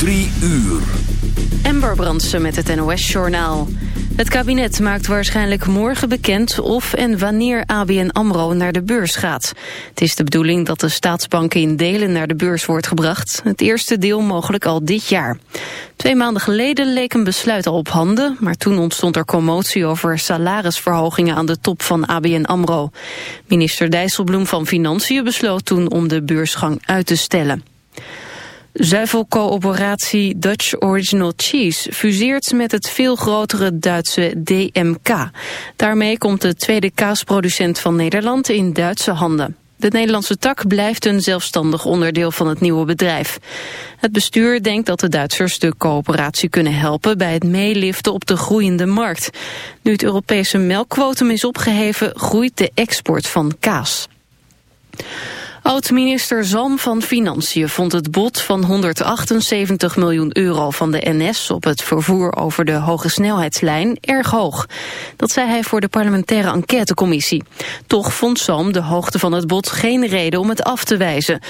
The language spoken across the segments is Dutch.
Drie uur. Ember Brandsen met het NOS-journaal. Het kabinet maakt waarschijnlijk morgen bekend of en wanneer ABN AMRO naar de beurs gaat. Het is de bedoeling dat de staatsbank in delen naar de beurs wordt gebracht. Het eerste deel mogelijk al dit jaar. Twee maanden geleden leek een besluit al op handen... maar toen ontstond er commotie over salarisverhogingen aan de top van ABN AMRO. Minister Dijsselbloem van Financiën besloot toen om de beursgang uit te stellen. Zuivelcoöperatie Dutch Original Cheese fuseert met het veel grotere Duitse DMK. Daarmee komt de tweede kaasproducent van Nederland in Duitse handen. De Nederlandse tak blijft een zelfstandig onderdeel van het nieuwe bedrijf. Het bestuur denkt dat de Duitsers de coöperatie kunnen helpen bij het meeliften op de groeiende markt. Nu het Europese melkquotum is opgeheven, groeit de export van kaas. Oud-minister Zalm van Financiën vond het bod van 178 miljoen euro van de NS op het vervoer over de hoge snelheidslijn erg hoog. Dat zei hij voor de parlementaire enquêtecommissie. Toch vond Zalm de hoogte van het bod geen reden om het af te wijzen.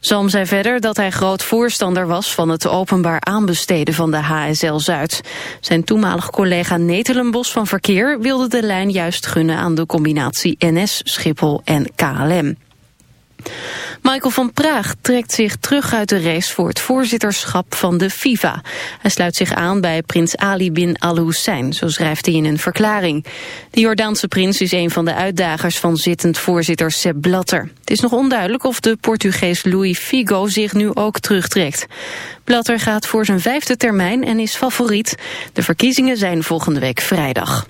Zalm zei verder dat hij groot voorstander was van het openbaar aanbesteden van de HSL Zuid. Zijn toenmalig collega Netelenbos van Verkeer wilde de lijn juist gunnen aan de combinatie NS, Schiphol en KLM. Michael van Praag trekt zich terug uit de race voor het voorzitterschap van de FIFA. Hij sluit zich aan bij prins Ali bin al-Hussein, zo schrijft hij in een verklaring. De Jordaanse prins is een van de uitdagers van zittend voorzitter Sepp Blatter. Het is nog onduidelijk of de Portugees Louis Figo zich nu ook terugtrekt. Blatter gaat voor zijn vijfde termijn en is favoriet. De verkiezingen zijn volgende week vrijdag.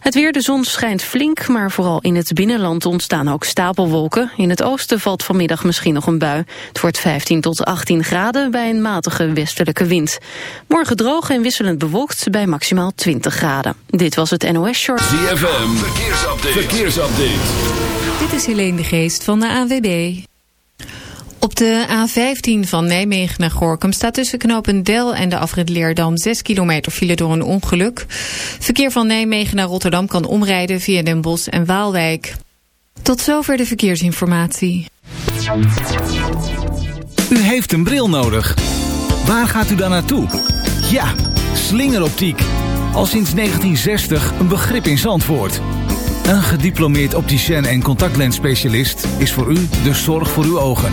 Het weer, de zon schijnt flink, maar vooral in het binnenland ontstaan ook stapelwolken. In het oosten valt vanmiddag misschien nog een bui. Het wordt 15 tot 18 graden bij een matige westelijke wind. Morgen droog en wisselend bewolkt bij maximaal 20 graden. Dit was het NOS Short. ZFM, verkeersupdate. verkeersupdate. Dit is Helene de Geest van de AWB. Op de A15 van Nijmegen naar Gorkum staat tussen knopen Del en de afrit Leerdam 6 kilometer file door een ongeluk. Verkeer van Nijmegen naar Rotterdam kan omrijden via Den Bosch en Waalwijk. Tot zover de verkeersinformatie. U heeft een bril nodig. Waar gaat u dan naartoe? Ja, slingeroptiek. Al sinds 1960 een begrip in Zandvoort. Een gediplomeerd opticien en contactlensspecialist is voor u de zorg voor uw ogen.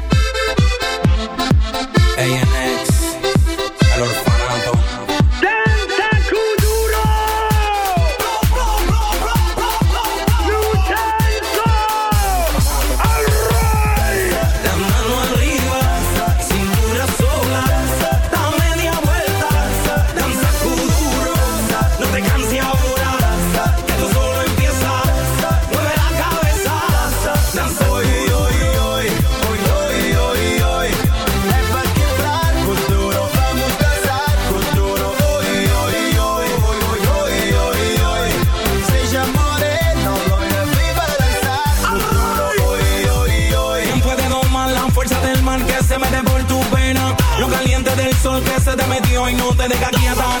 Se te metió y no te deja nena.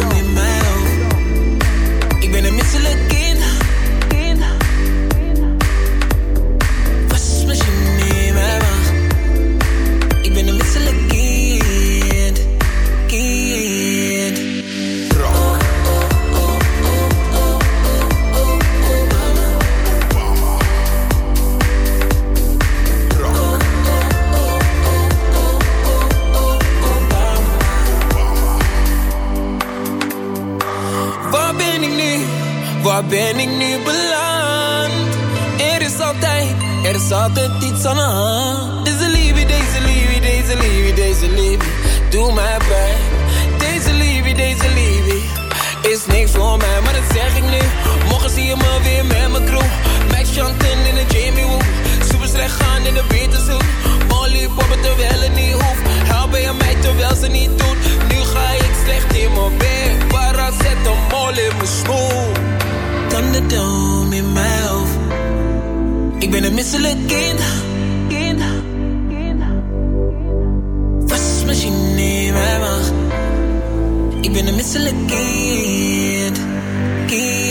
Deze liefde, deze liefde, is niks voor mij, maar dat zeg ik nu. Morgen zie je me weer met mijn crew. Max Chanten in de Jamie Woo. Super slecht gaan in de Beterzoek. Molly poppen terwijl het niet hoeft. Help je mij terwijl ze niet doet. Nu ga ik slecht in mijn bed. Waar zet een mol in mijn schoen. Thunderdome in mijn hoofd. Ik ben een misselijk kind. Wasmachine in mijn maag. Ik ben een misselijk kind. Kind.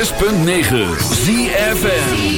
106.9 ZFM.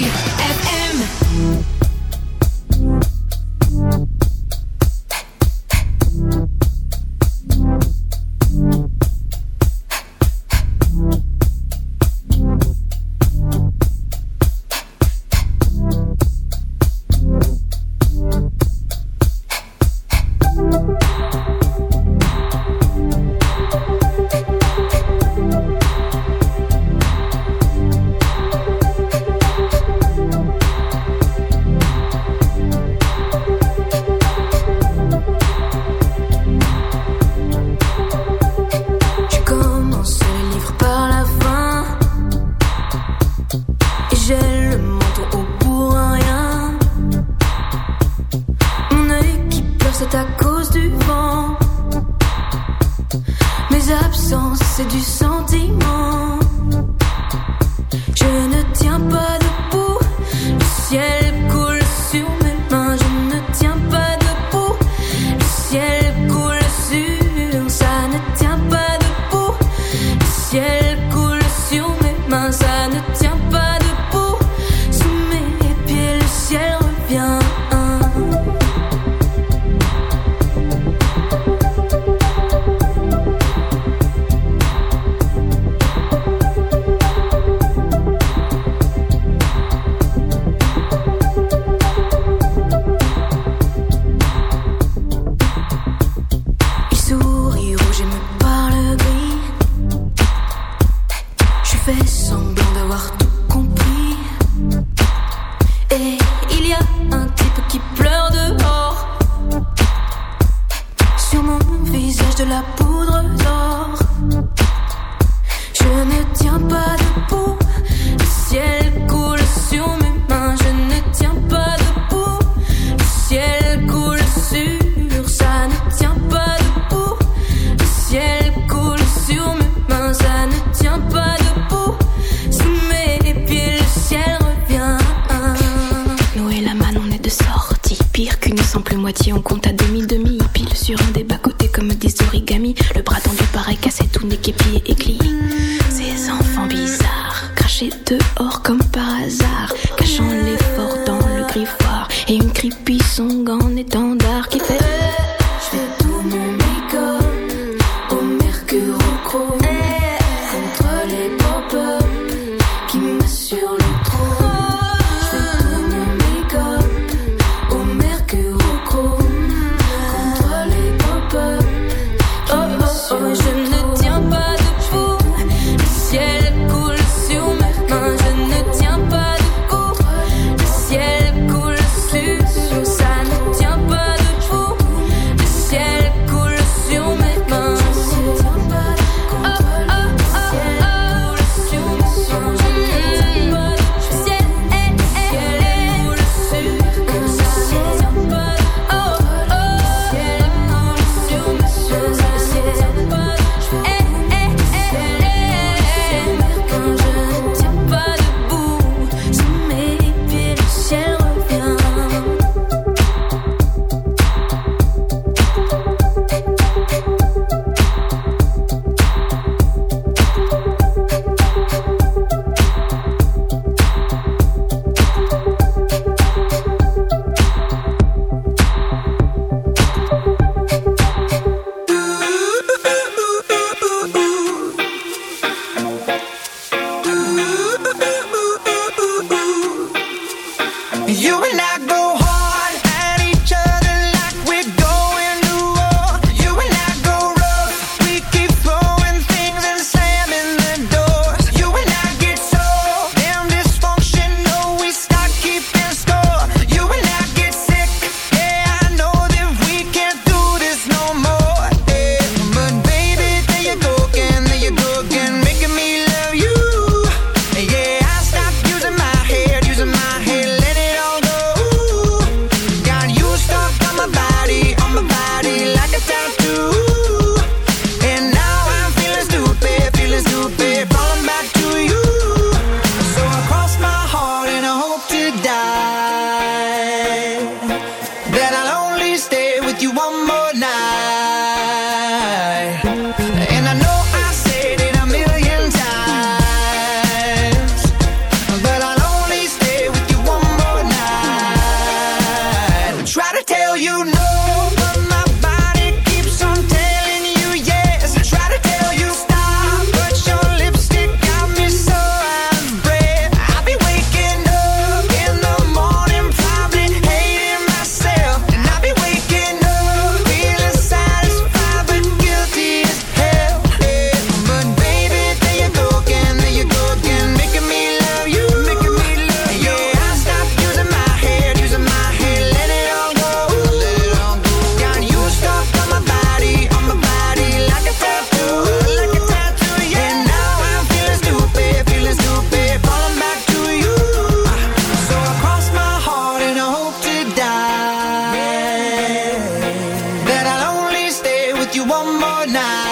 you one more night.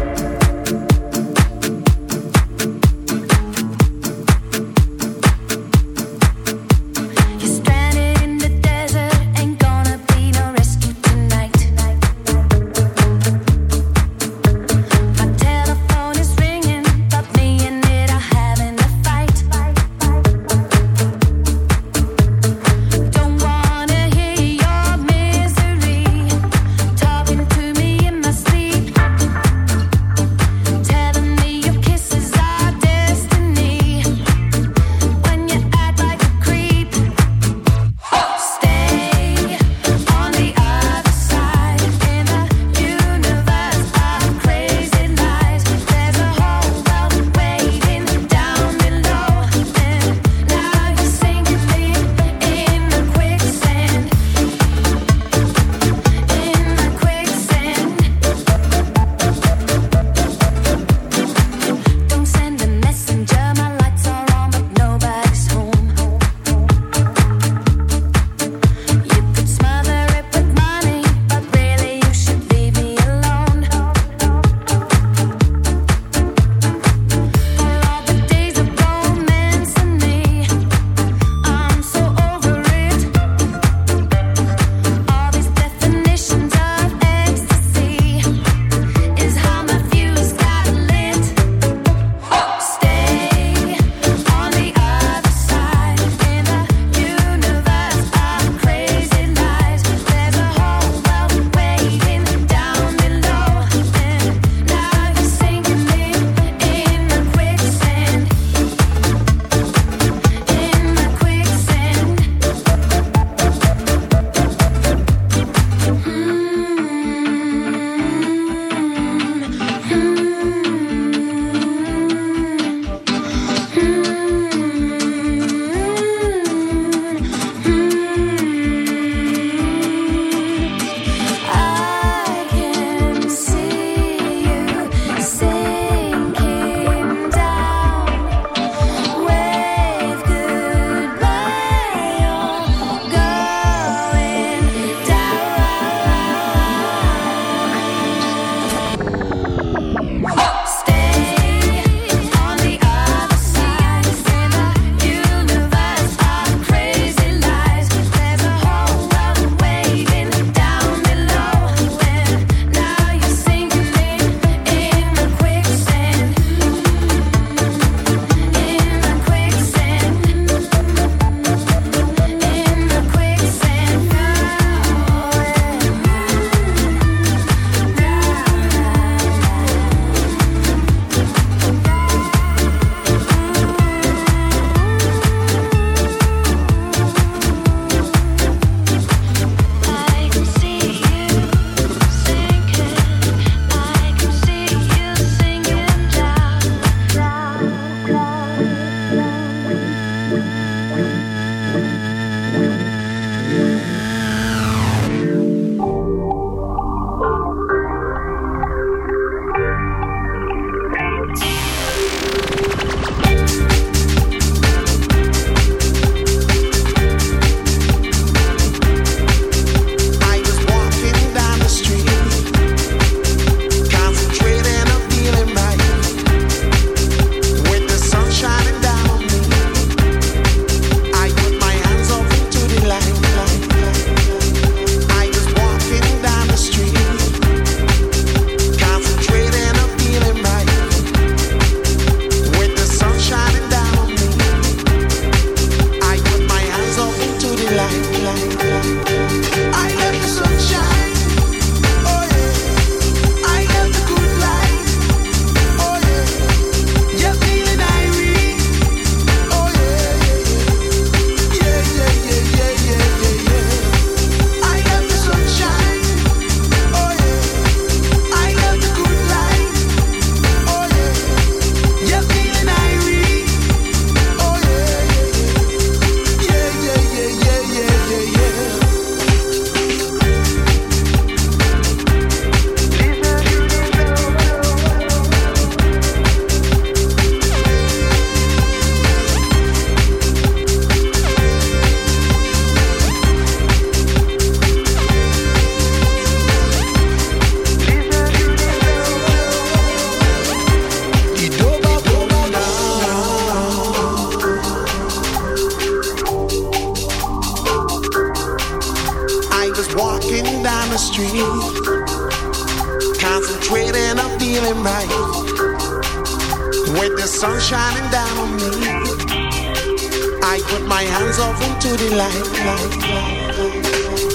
put my hands off into the light.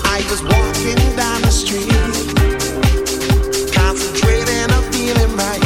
I was walking down the street, concentrating on feeling right.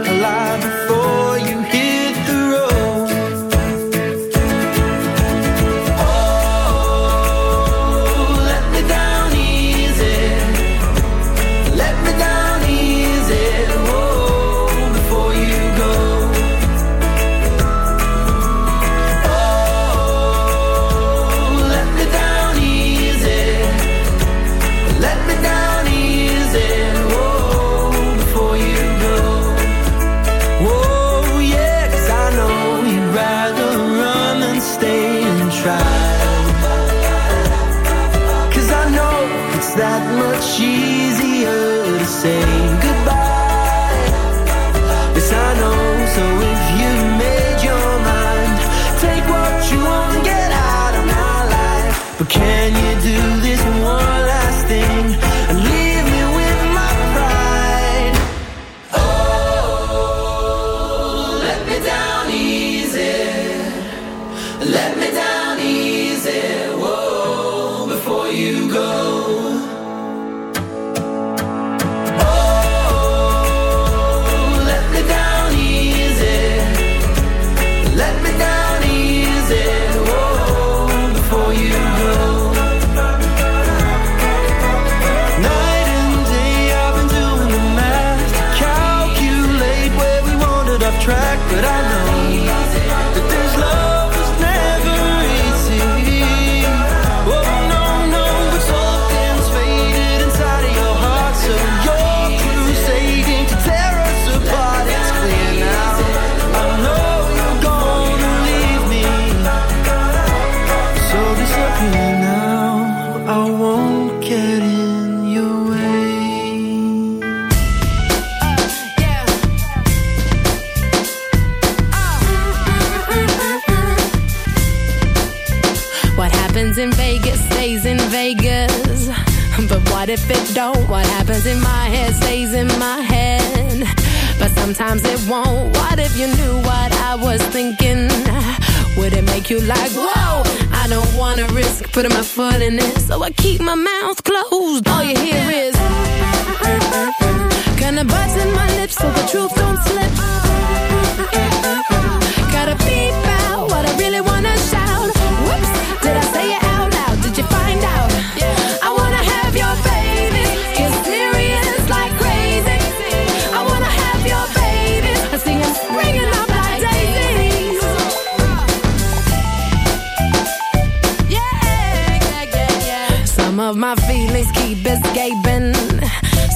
that much easier to say goodbye. Yes, I know. So if you've made your mind, take what you want and get out of my life. But can you? happens in my head stays in my head. But sometimes it won't. What if you knew what I was thinking? Would it make you like, whoa? I don't wanna risk putting my foot in it, so I keep my mouth closed. All you hear is, kinda buzzing my lips so the truth don't slip.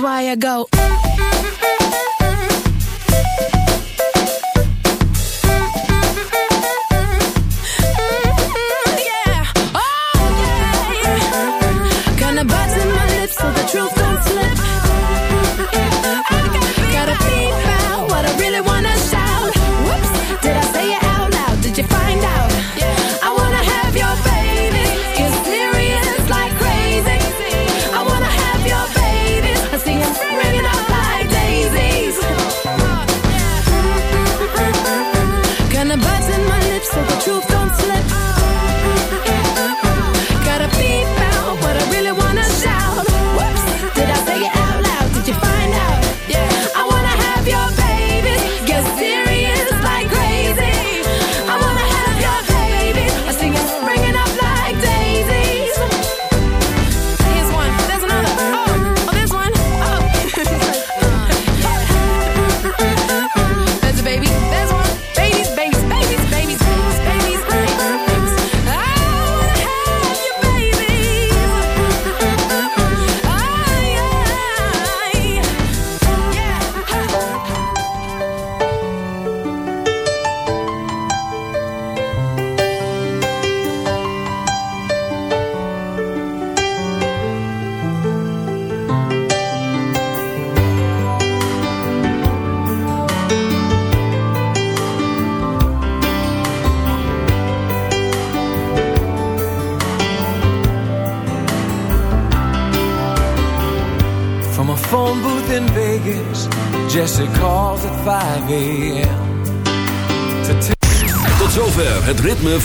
why I go.